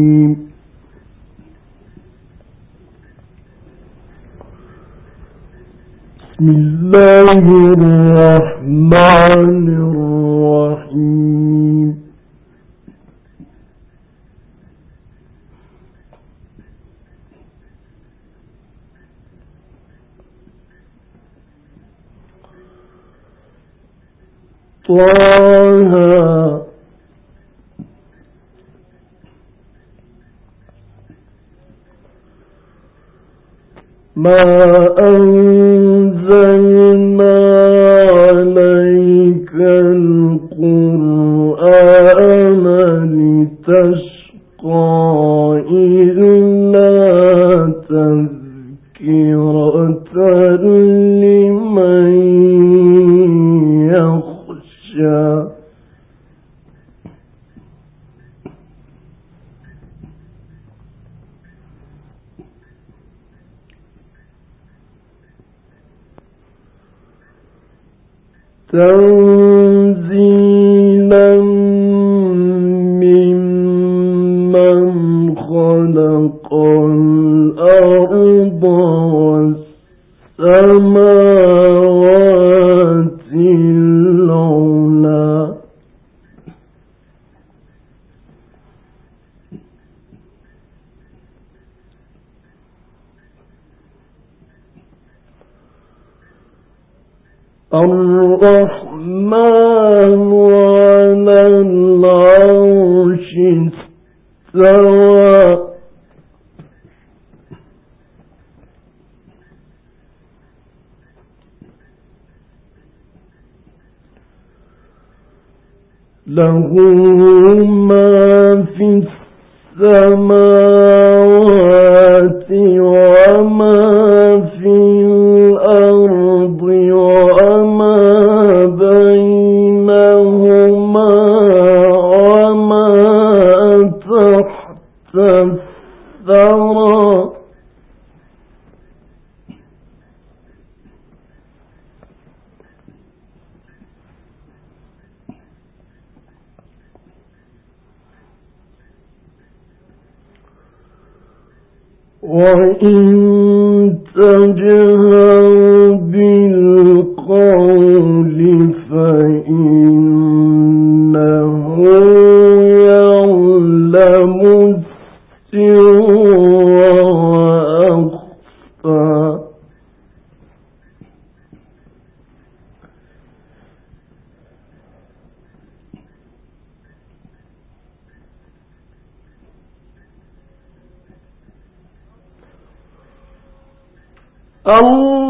بسم الله الرحمن الرحيم. طه ما أنزلنا عليك القرآن لتشقى So. له ما في السماوات الله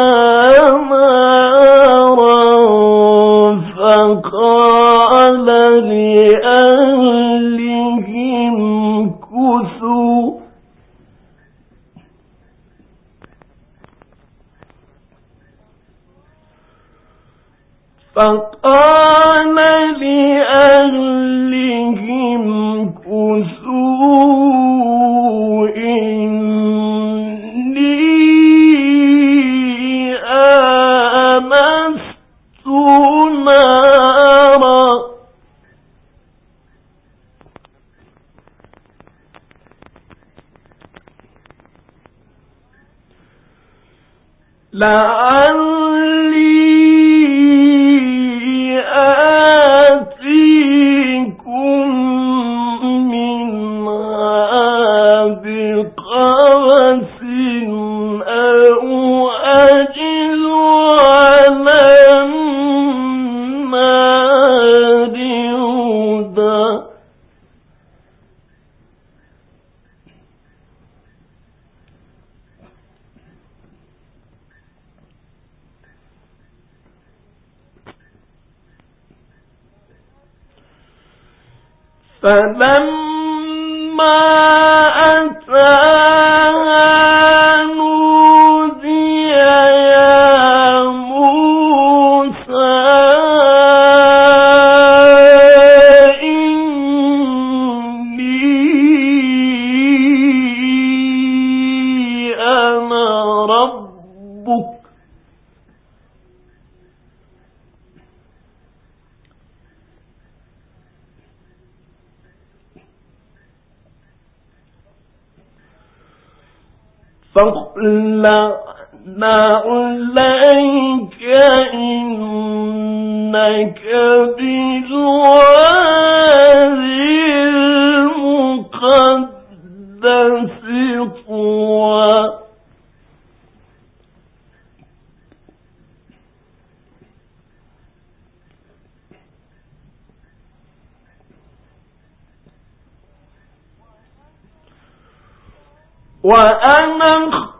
فلم فاخلع عليك إنك بالوادي وأنا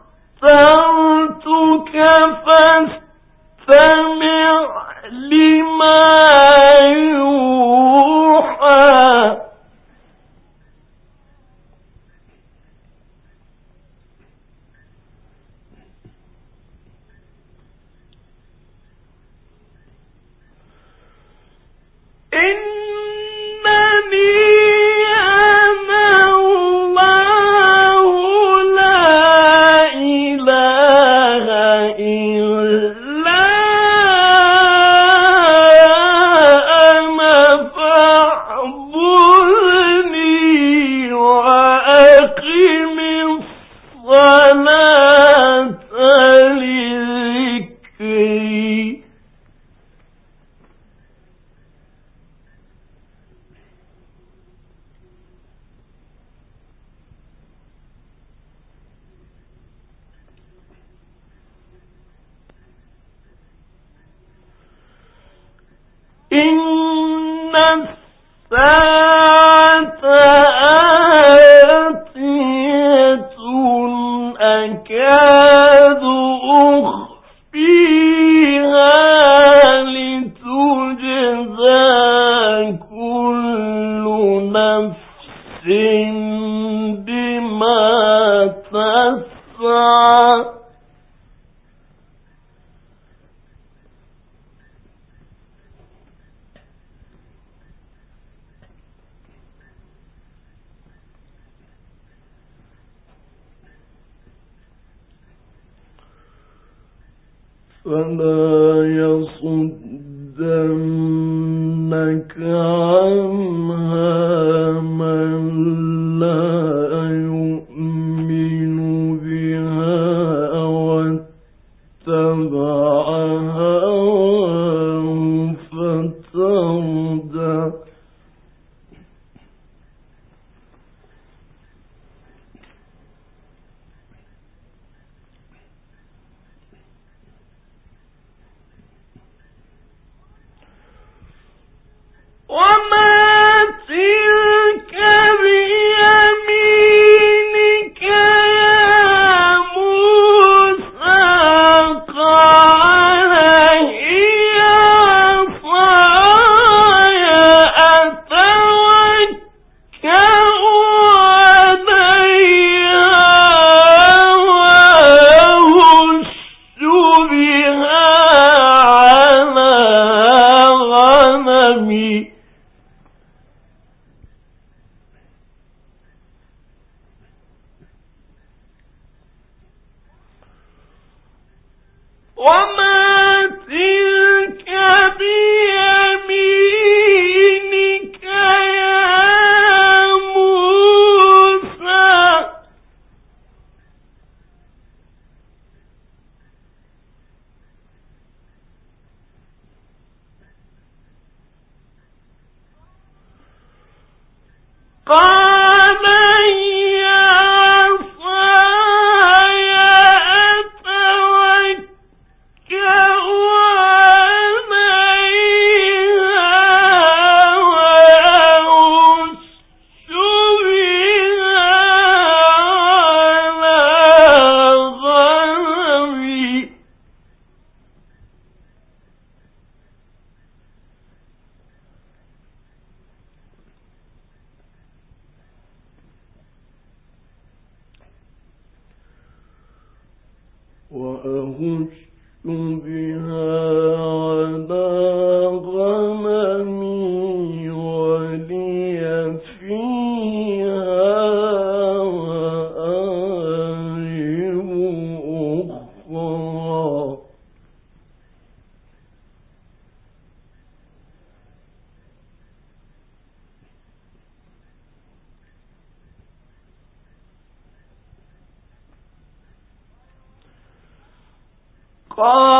قال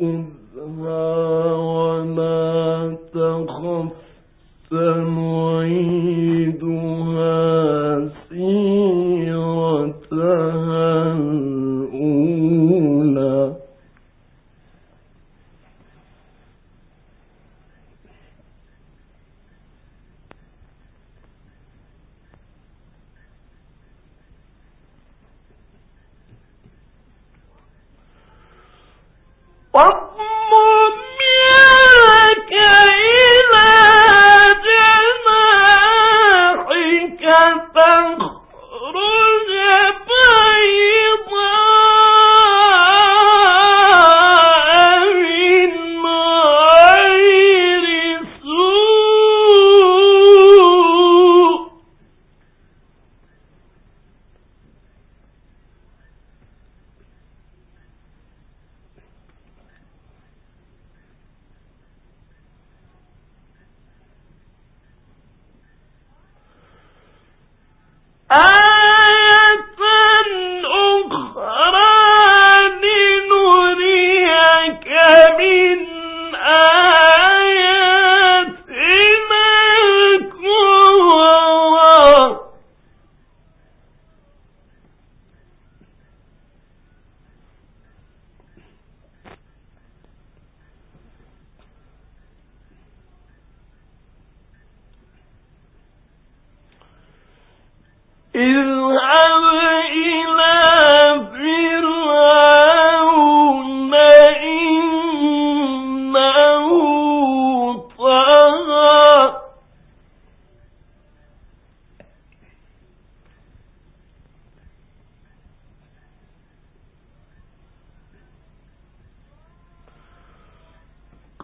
嗯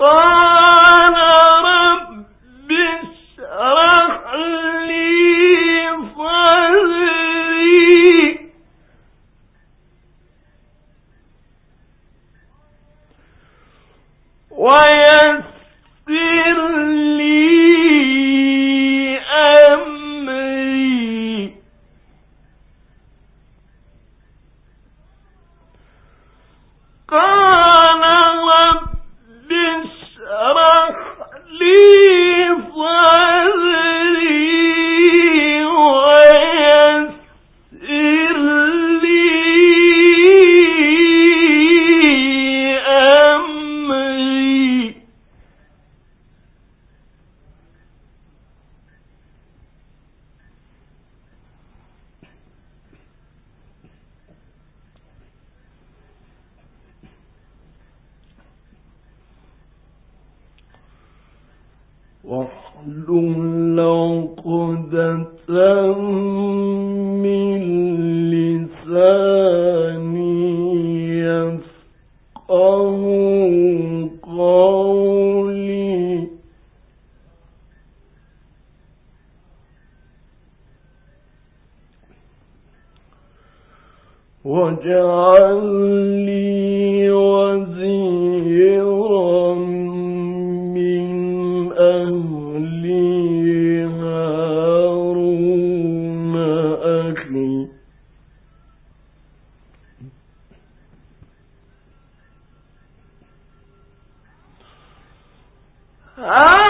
کو واحلل عقدة Ah!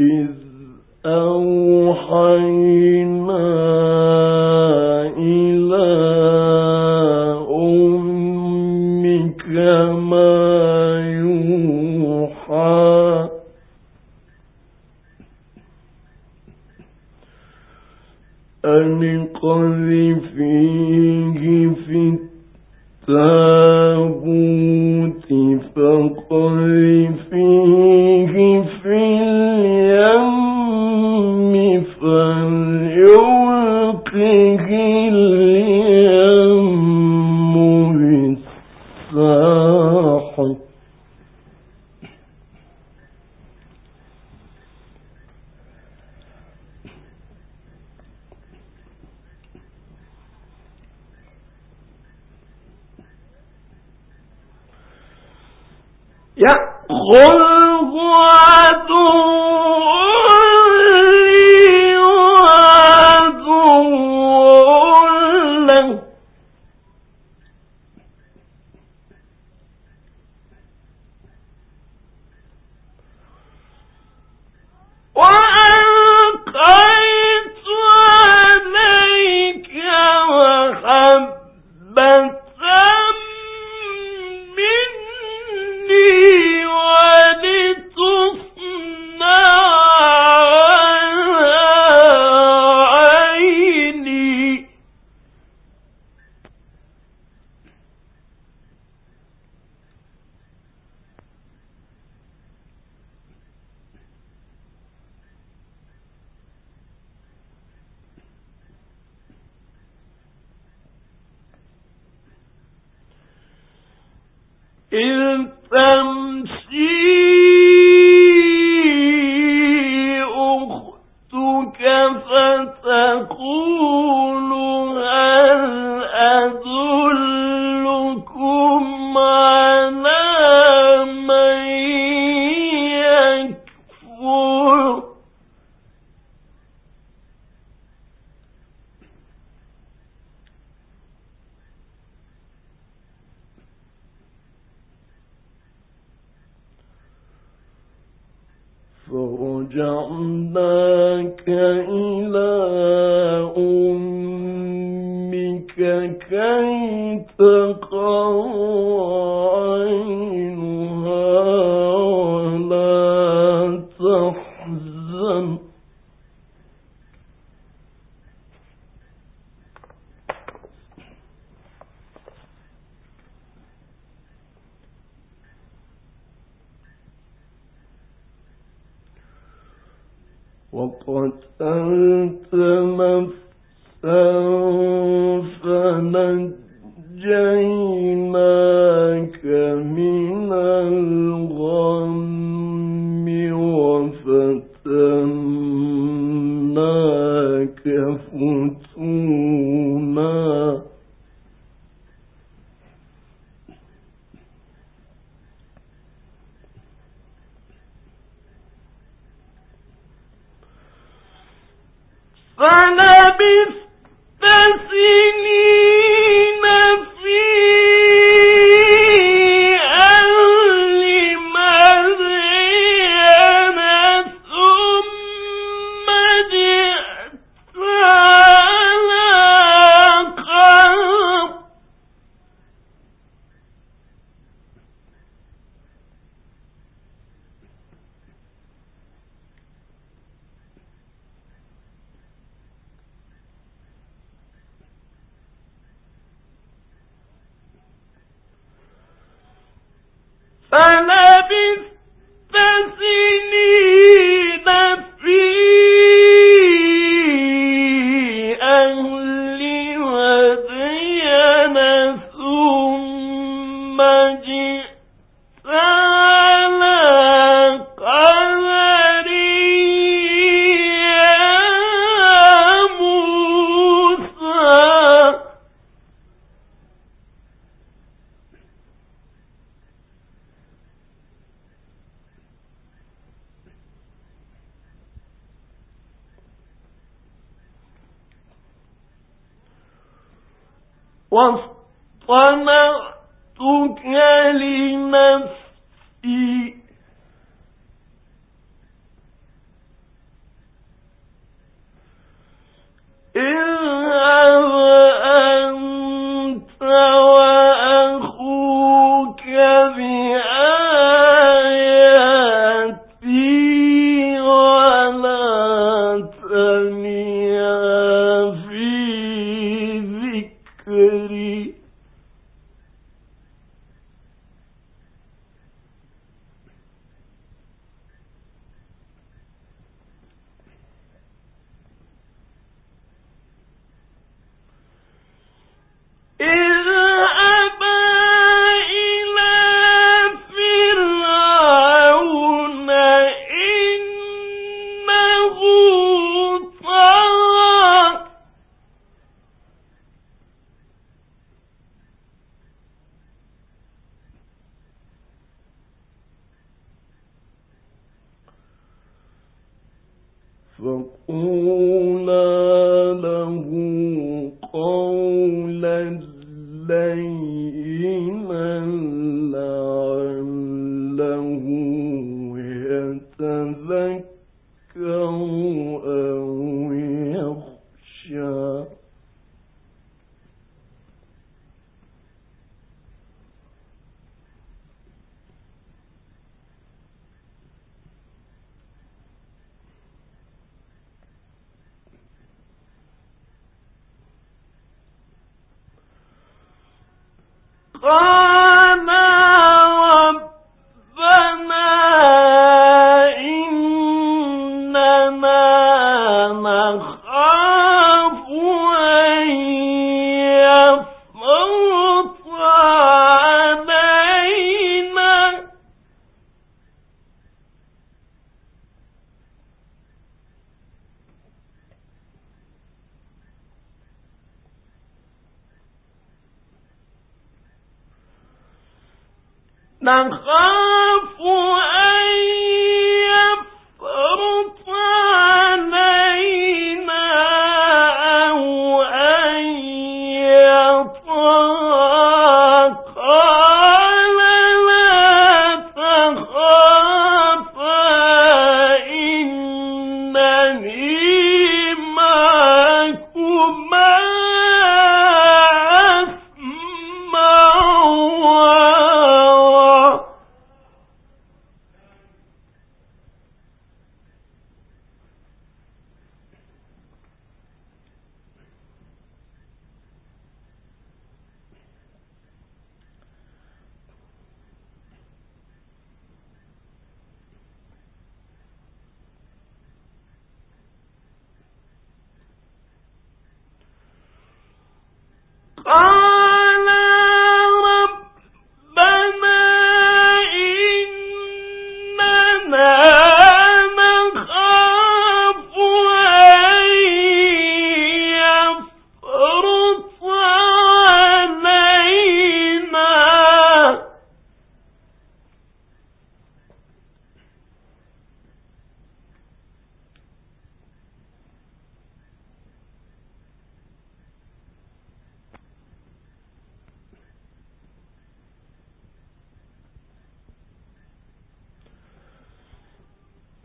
إذ أوحينا يأخذه عدو إذ تمشي وقتلت نفسا فنجيناك واصطنعتك لنفسي.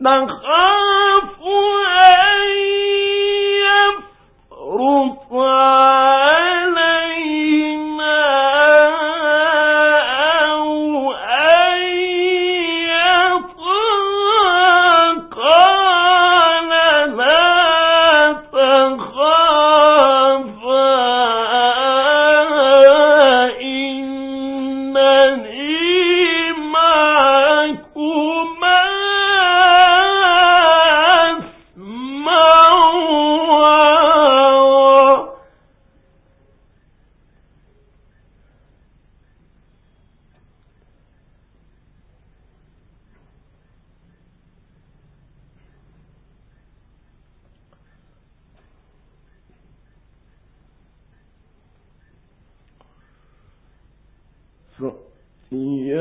نخاف 说你呀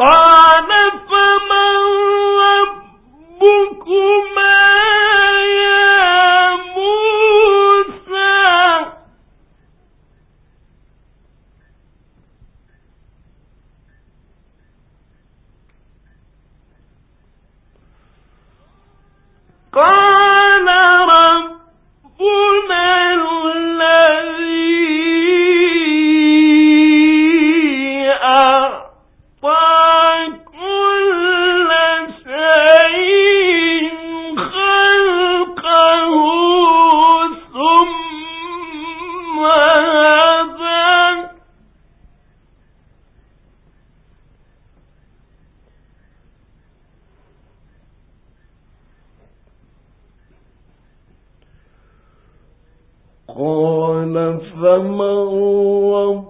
قال صدق الله